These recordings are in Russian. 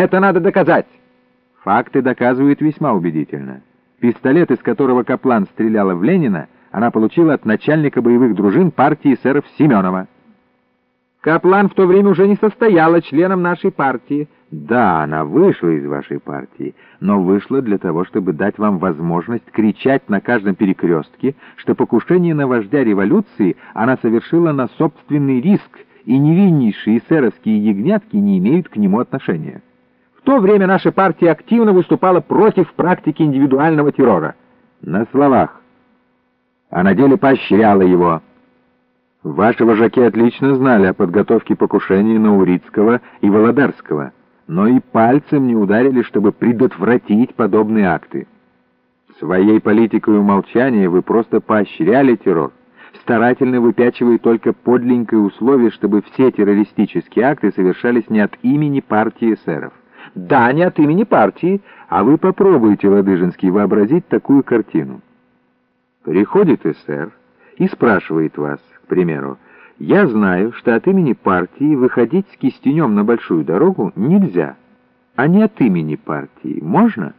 Это надо доказать. Факты доказывают весьма убедительно. Пистолет, из которого Каплан стреляла в Ленина, она получила от начальника боевых дружин партии сэров Семенова. Каплан в то время уже не состояла членом нашей партии. Да, она вышла из вашей партии, но вышла для того, чтобы дать вам возможность кричать на каждом перекрестке, что покушение на вождя революции она совершила на собственный риск, и невиннейшие сэровские ягнятки не имеют к нему отношения. В то время наша партия активно выступала против практики индивидуального террора. На словах. А на деле поощряла его. Ваши вожаки отлично знали о подготовке покушений на Урицкого и Володарского, но и пальцем не ударили, чтобы предотвратить подобные акты. Своей политикой умолчания вы просто поощряли террор, старательно выпячивая только подленькое условие, чтобы все террористические акты совершались не от имени партии эсеров. Да, не от имени партии, а вы попробуйте, Ладыжинский, вообразить такую картину. Приходит эсер и спрашивает вас, к примеру, «Я знаю, что от имени партии выходить с кистенем на большую дорогу нельзя, а не от имени партии можно?»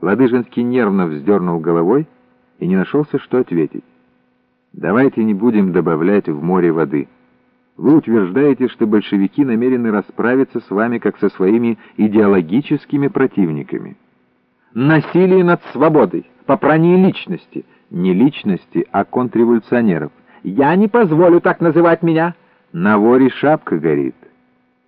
Ладыжинский нервно вздернул головой и не нашелся, что ответить. «Давайте не будем добавлять в море воды». Вы утверждаете, что большевики намерены расправиться с вами как со своими идеологическими противниками. Насилие над свободой, попрание личности. Не личности, а контрреволюционеров. Я не позволю так называть меня. На воре шапка горит.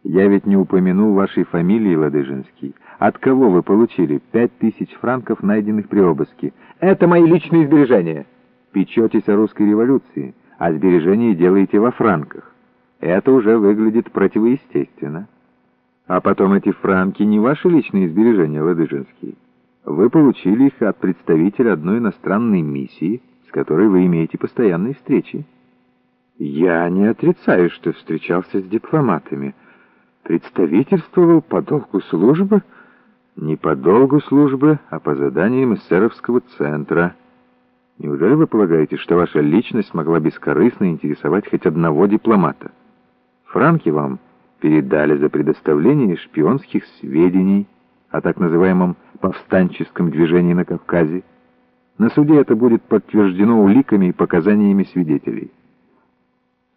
Я ведь не упомянул вашей фамилии, Ладыжинский. От кого вы получили пять тысяч франков, найденных при обыске? Это мои личные сбережения. Печетесь о русской революции, а сбережения делаете во франках. Это уже выглядит противоестественно. А потом эти франки не ваши личные сбережения, Ладыжинский. Вы получили их от представителя одной иностранной миссии, с которой вы имеете постоянные встречи. Я не отрицаю, что встречался с дипломатами. Представительствовал по долгу службы? Не по долгу службы, а по заданиям эсеровского центра. Неужели вы полагаете, что ваша личность могла бескорыстно интересовать хоть одного дипломата? Франки вам передали за предоставление шпионских сведений о так называемом повстанческом движении на Кавказе. На суде это будет подтверждено уликами и показаниями свидетелей.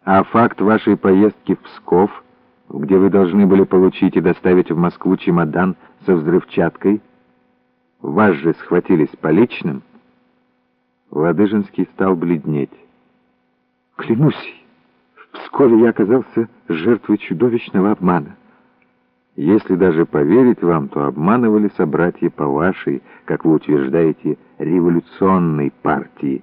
А факт вашей поездки в Псков, где вы должны были получить и доставить в Москву чемодан со взрывчаткой, вас же схватили с поличным, Ладыжинский стал бледнеть. «Клянусь!» В Пскове я оказался жертвой чудовищного обмана. Если даже поверить вам, то обманывали собратья по вашей, как вы утверждаете, революционной партии,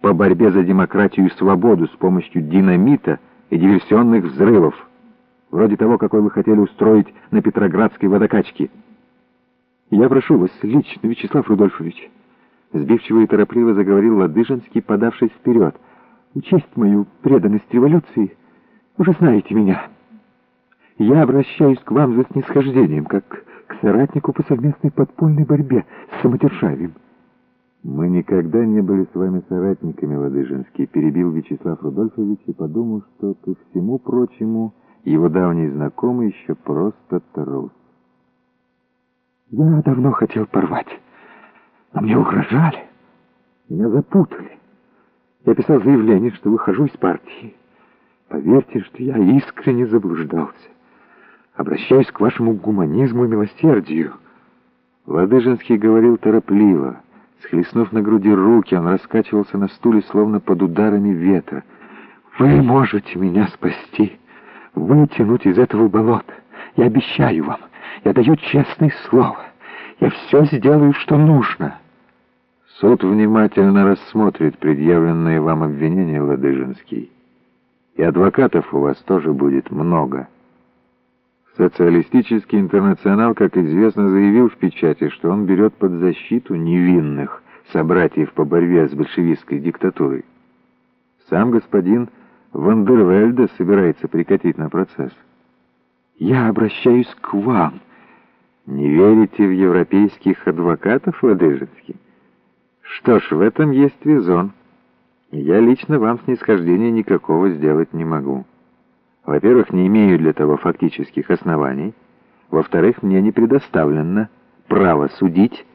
по борьбе за демократию и свободу с помощью динамита и диверсионных взрывов, вроде того, какой вы хотели устроить на Петроградской водокачке. Я прошу вас лично, Вячеслав Рудольфович, сбивчиво и торопливо заговорил Ладыжинский, подавшись вперед — учесть мою преданность революции, уже знаете меня. Я обращаюсь к вам за снисхождением, как к соратнику по совместной подпольной борьбе с самодержавием. Мы никогда не были с вами соратниками, Ладыжинский, перебил Вячеслав Рудольфович и подумал, что, ко всему прочему, его давний знакомый еще просто трус. Я давно хотел порвать, но мне угрожали, меня запутали. Я писал заявление, что выхожу из партии. Поверьте, что я искренне заблуждался. Обращаюсь к вашему гуманизму и милосердию. Ладыжинский говорил торопливо. Схлестнув на груди руки, он раскачивался на стуле, словно под ударами ветра. «Вы можете меня спасти, вытянуть из этого болота. Я обещаю вам, я даю честное слово. Я все сделаю, что нужно». Суд внимательно рассмотрит предъявленные вам обвинения, Ладыжинский. И адвокатов у вас тоже будет много. Социалистический интернационал, как известно, заявил в печати, что он берет под защиту невинных собратьев по борьбе с большевистской диктатурой. Сам господин Вандервельде собирается прикатить на процесс. «Я обращаюсь к вам». «Не верите в европейских адвокатов, Ладыжинский?» Что ж, в этом есть резон. Я лично вам снисхождения никакого сделать не могу. Во-первых, не имею для того фактических оснований. Во-вторых, мне не предоставлено право судить